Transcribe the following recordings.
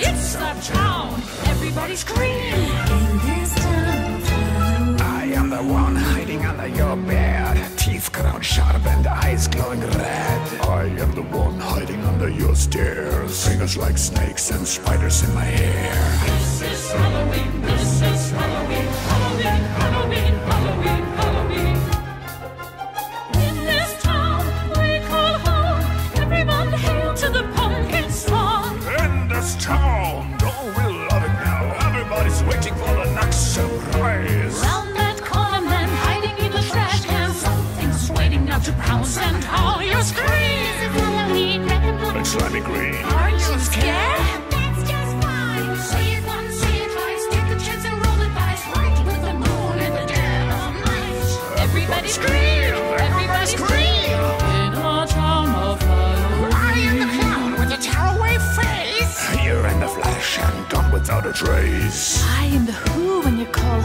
It's the town, everybody scream. In this town. I am the one hiding under your bed. Teeth ground sharp and eyes glowing red. I am the one hiding under your stairs. Fingers like snakes and spiders in my hair. Slimy green. Are you scared? That's just fine. Say it once, say it twice, take the chance and roll the dice. Right with the moon in the dead of night. Everybody scream, everybody scream. In town of. I am the clown with a tearaway face. Here in the flash and gone without a trace. I am the who when you call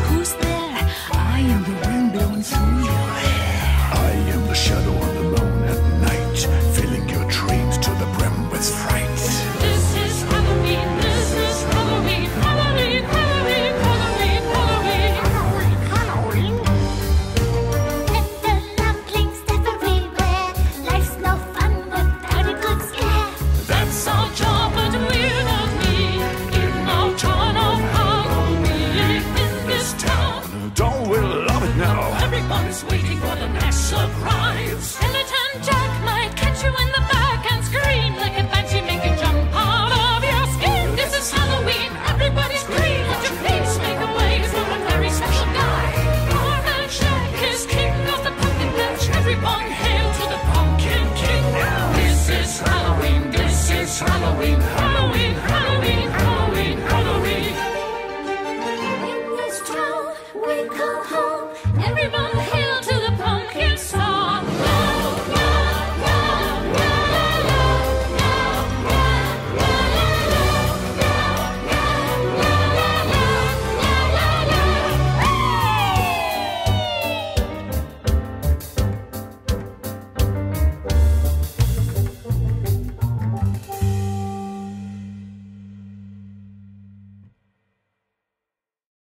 口红